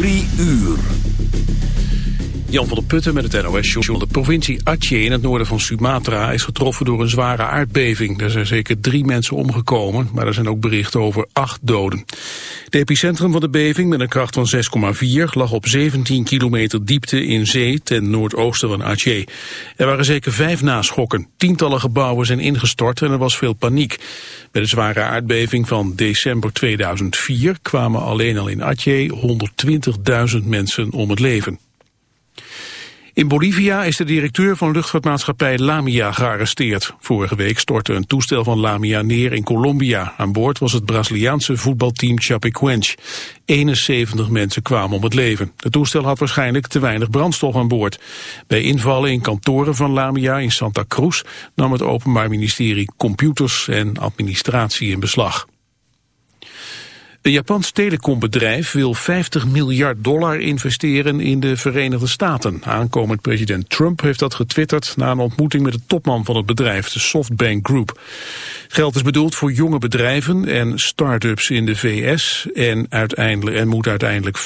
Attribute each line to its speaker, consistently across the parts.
Speaker 1: Drie uur.
Speaker 2: Jan van der Putten met het nos -show. De provincie Aceh in het noorden van Sumatra is getroffen door een zware aardbeving. Er zijn zeker drie mensen omgekomen, maar er zijn ook berichten over acht doden. Het epicentrum van de beving met een kracht van 6,4 lag op 17 kilometer diepte in zee ten noordoosten van Aceh. Er waren zeker vijf naschokken. Tientallen gebouwen zijn ingestort en er was veel paniek. Bij de zware aardbeving van december 2004 kwamen alleen al in Aceh 120.000 mensen om het leven. In Bolivia is de directeur van luchtvaartmaatschappij Lamia gearresteerd. Vorige week stortte een toestel van Lamia neer in Colombia. Aan boord was het Braziliaanse voetbalteam Chapecoense. 71 mensen kwamen om het leven. Het toestel had waarschijnlijk te weinig brandstof aan boord. Bij invallen in kantoren van Lamia in Santa Cruz nam het Openbaar Ministerie computers en administratie in beslag. Een Japans telecombedrijf wil 50 miljard dollar investeren in de Verenigde Staten. Aankomend president Trump heeft dat getwitterd na een ontmoeting met de topman van het bedrijf, de Softbank Group. Geld is bedoeld voor jonge bedrijven en start-ups in de VS en, uiteindelijk, en moet uiteindelijk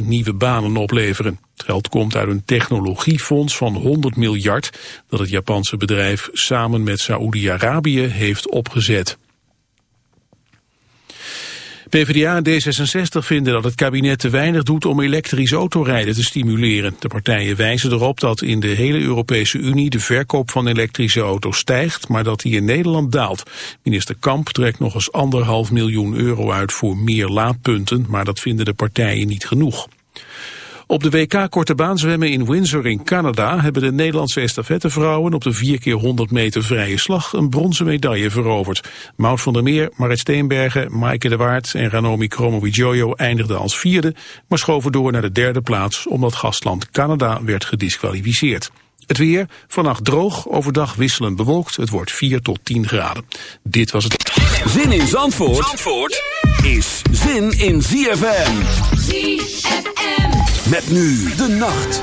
Speaker 2: 50.000 nieuwe banen opleveren. Het geld komt uit een technologiefonds van 100 miljard dat het Japanse bedrijf samen met Saoedi-Arabië heeft opgezet. PvdA en D66 vinden dat het kabinet te weinig doet om elektrisch autorijden te stimuleren. De partijen wijzen erop dat in de hele Europese Unie de verkoop van elektrische auto's stijgt, maar dat die in Nederland daalt. Minister Kamp trekt nog eens anderhalf miljoen euro uit voor meer laadpunten, maar dat vinden de partijen niet genoeg. Op de WK Korte Baan zwemmen in Windsor in Canada hebben de Nederlandse estafettevrouwen op de 4 keer 100 meter vrije slag een bronzen medaille veroverd. Maud van der Meer, Marit Steenbergen, Maaike de Waard en Ranomi Kromowidjojo eindigden als vierde, maar schoven door naar de derde plaats omdat gastland Canada werd gedisqualificeerd. Het weer, vannacht droog, overdag wisselend bewolkt. Het wordt 4 tot 10 graden. Dit was het.
Speaker 1: Zin in Zandvoort, Zandvoort is zin in ZFM.
Speaker 3: ZFM.
Speaker 1: Met nu de nacht.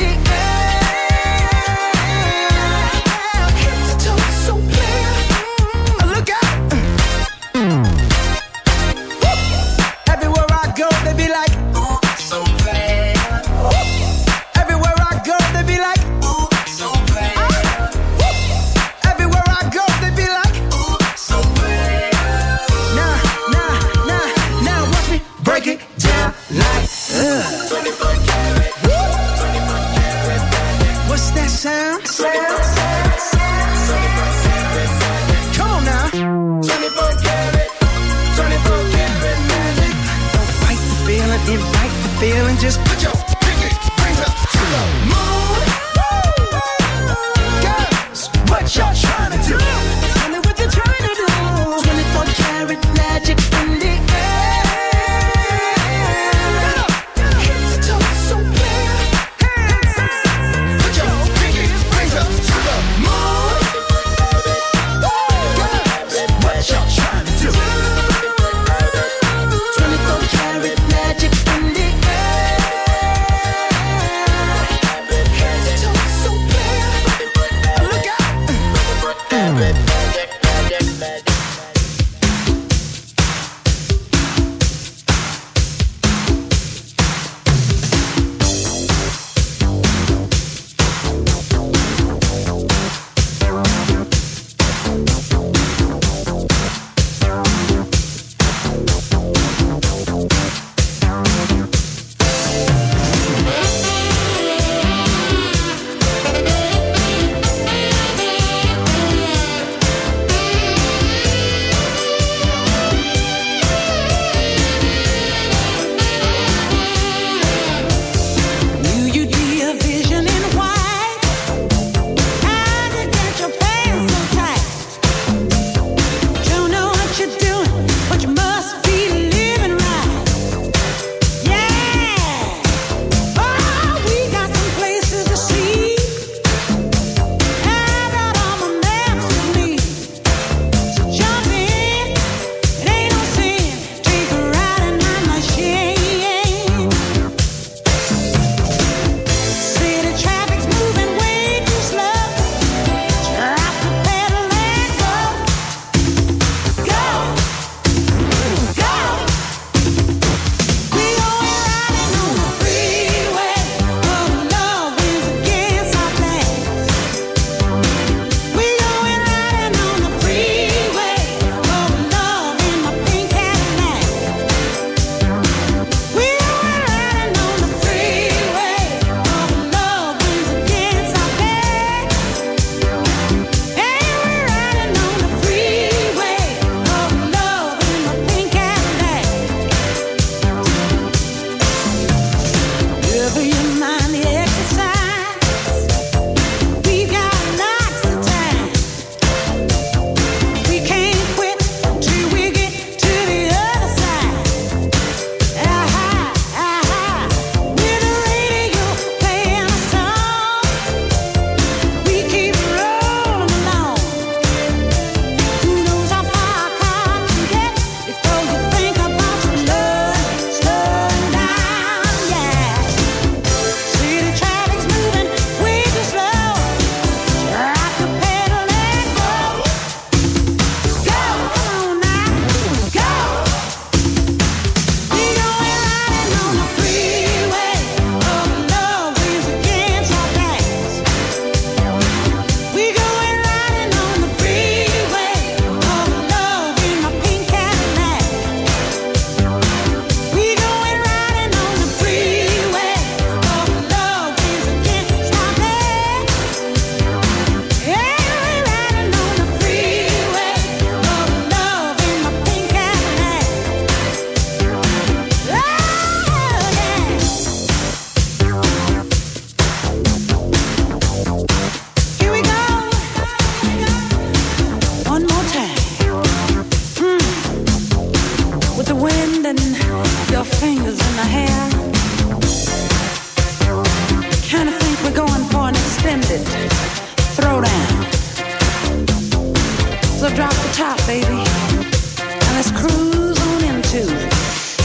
Speaker 4: drop the top, baby, and let's cruise on into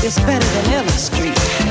Speaker 4: this better than ever street.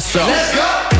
Speaker 5: Let's go.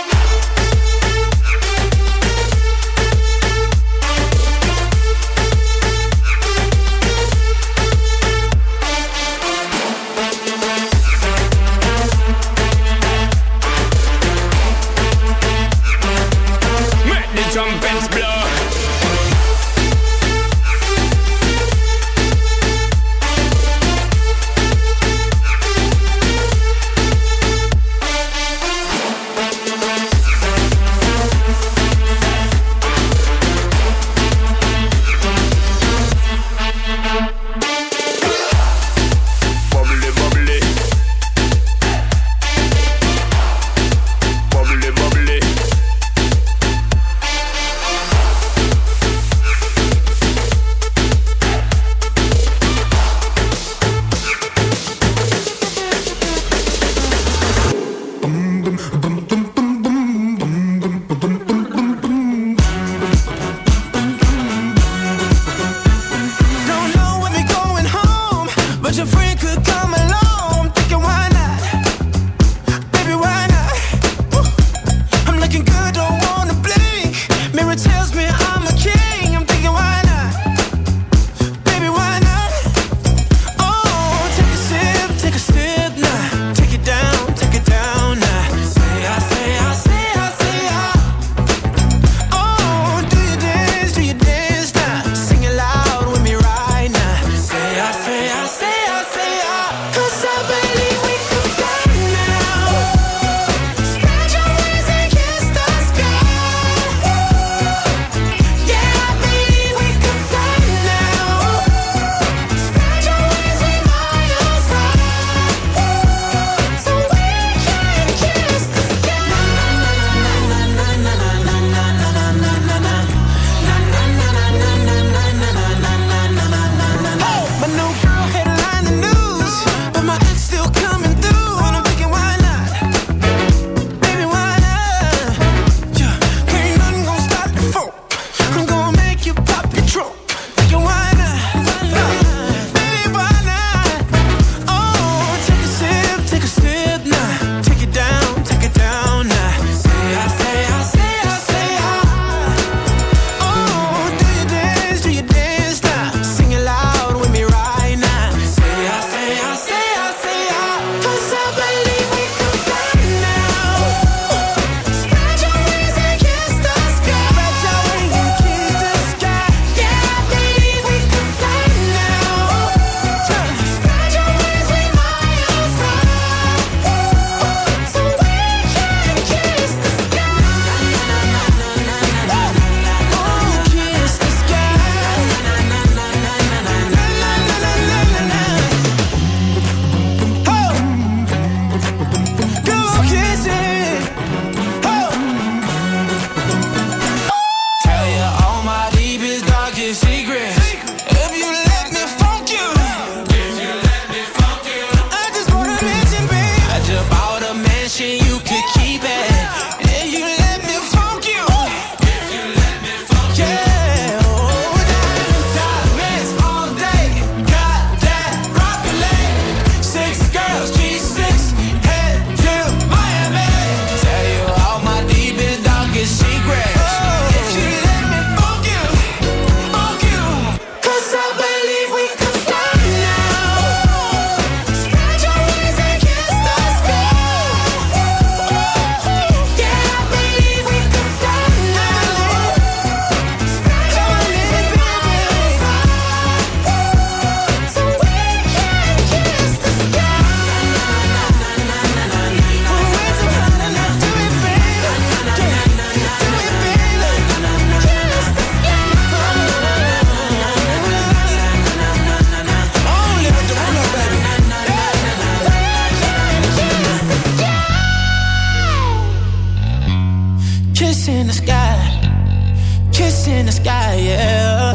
Speaker 6: Kiss in the sky, yeah.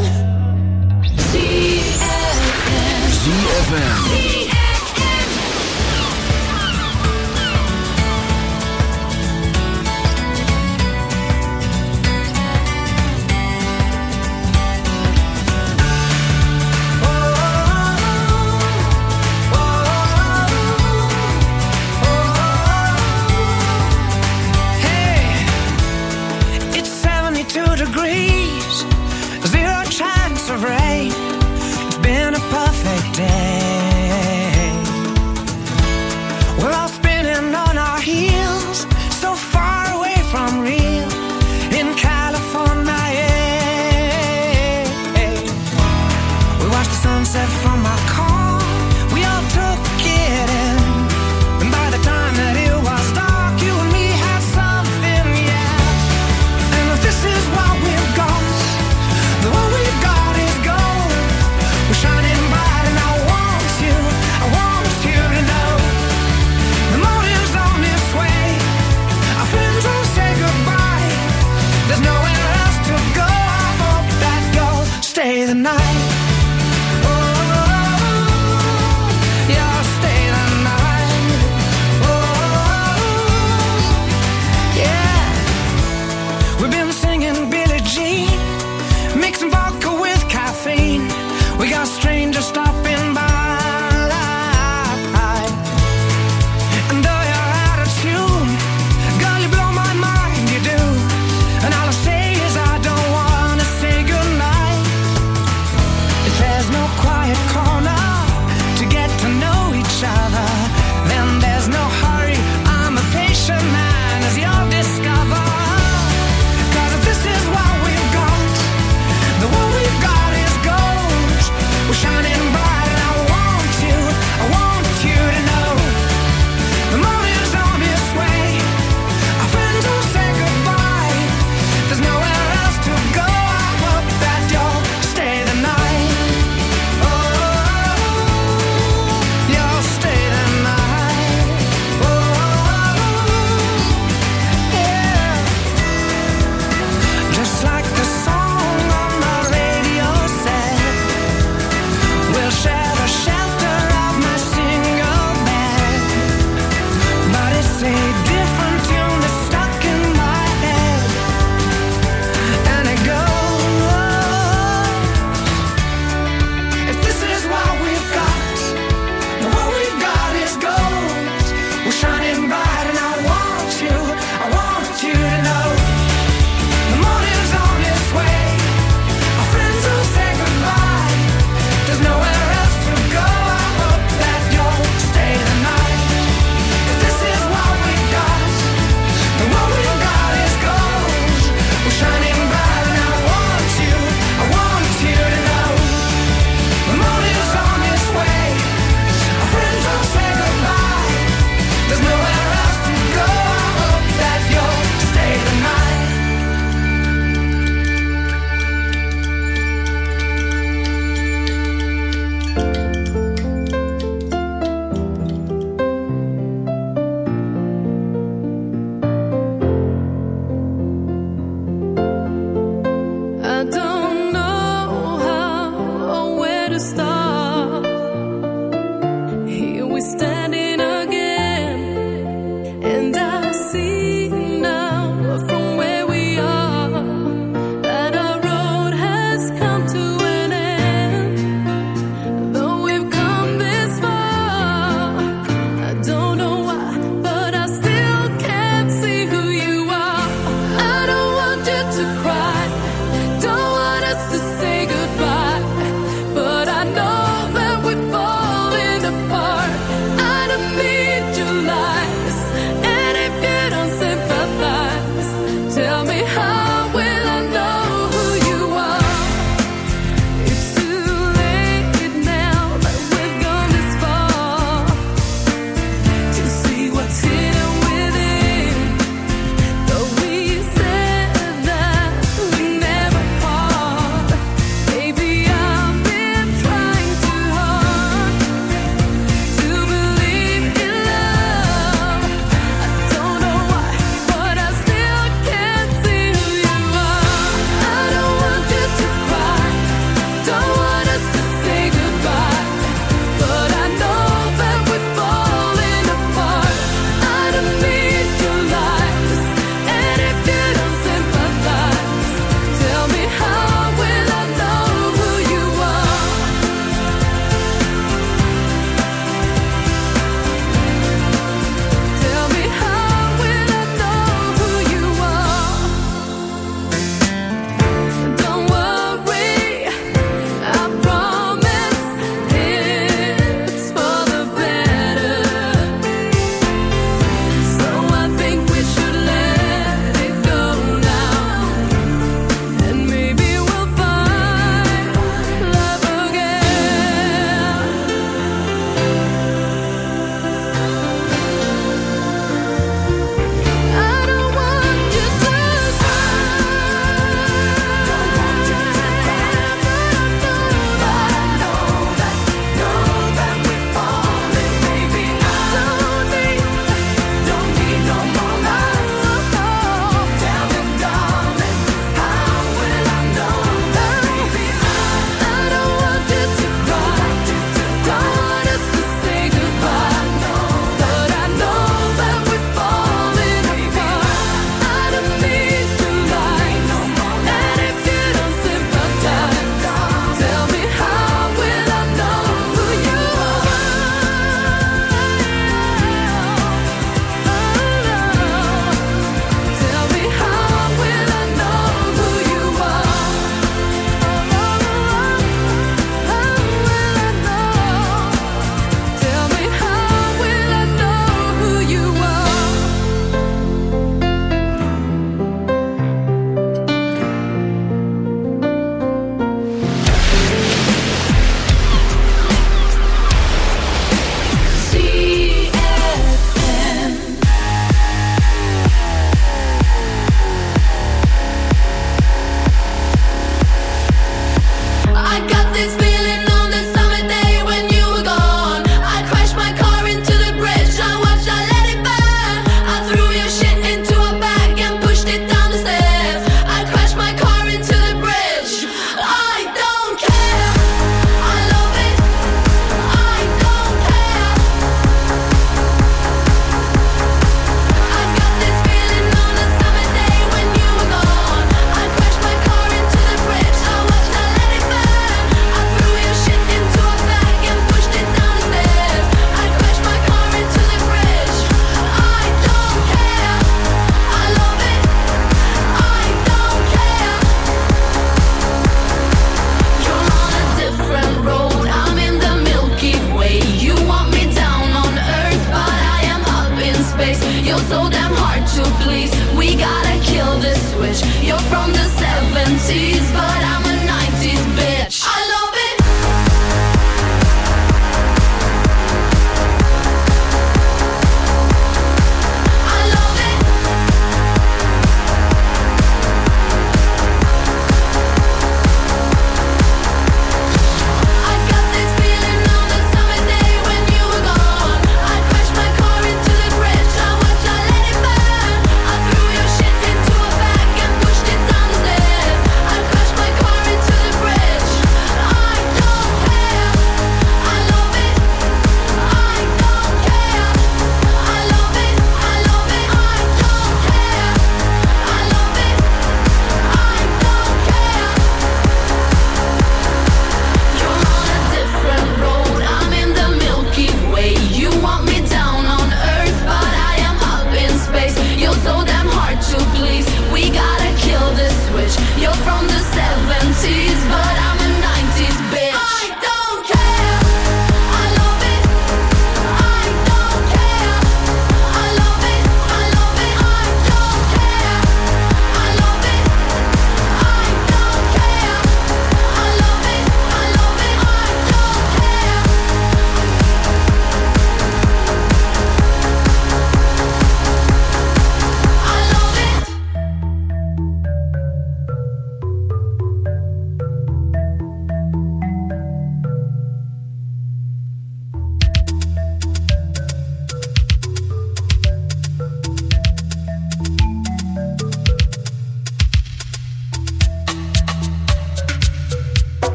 Speaker 1: ZFM.
Speaker 6: It's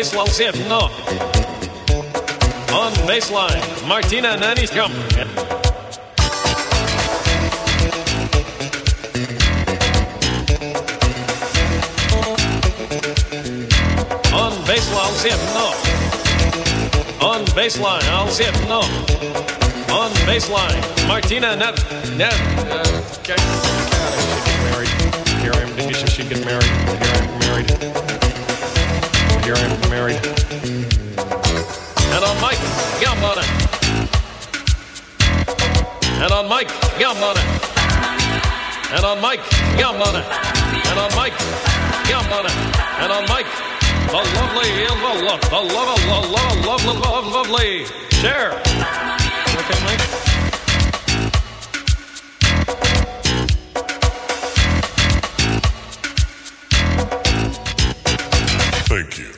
Speaker 7: It,
Speaker 8: no. On baseline, Martina come. On baseline, it, no. On baseline, I'll it, no. On baseline, Martina Net. Net. Uh, okay. I get married. Here I am. She get married. Here I am married. Here I am married. And on Mike, Gambona. And on Mike, Gambona. And on Mike, Gambona. And on Mike, Gambona. And on Mike, the lovely, the love, the love, the love, love, love, love, lovely. Share. Okay, Mike.
Speaker 9: Thank you.